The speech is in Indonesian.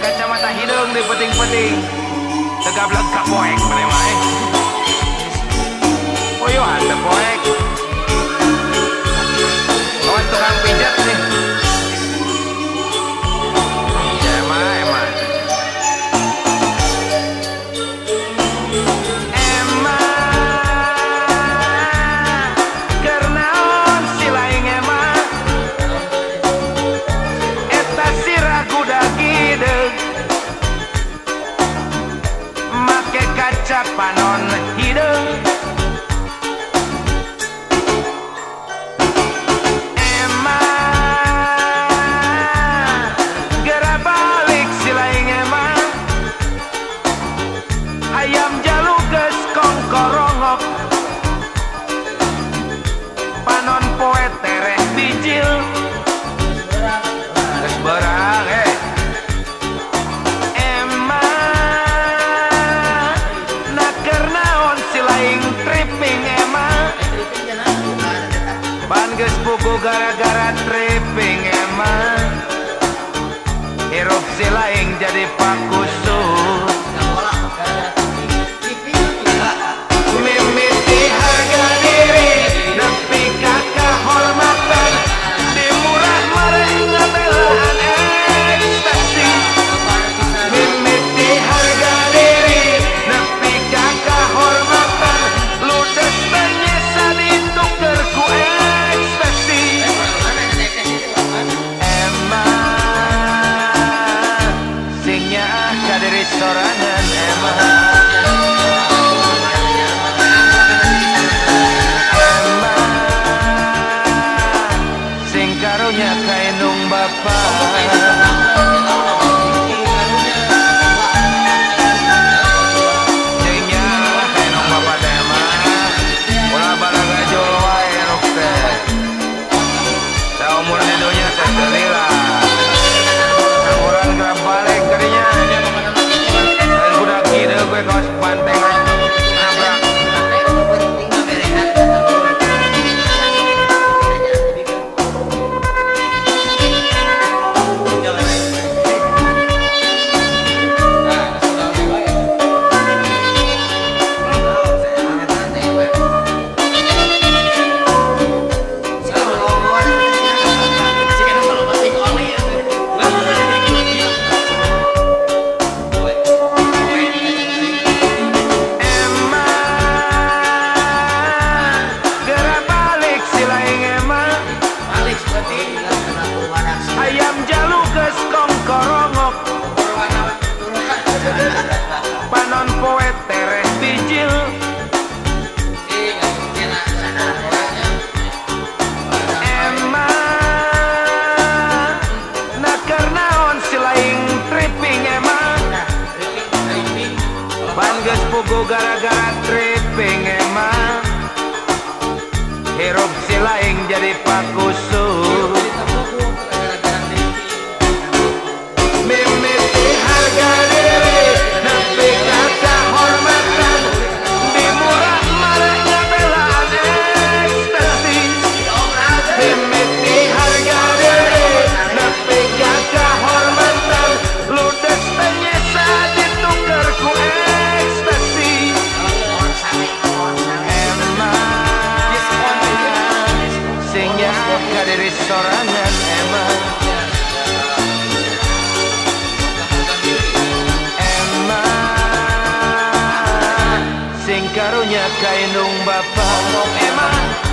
kacamata hidung di peting-peting tegap kapoeng poek menemai. Eh. Oh yo, ada. Lebanon gara-gara tripping emang. Hirup silaing jadi paku Agus Kongkorongo Panon poet teres bijil. Emang Na karena on silaing tripping emang Banges pugu gara-gara tripping emang Hirup silaing jadi pakusuh. dari sorangan emang emang Sing karunya kainung bapak. Ngomong emang.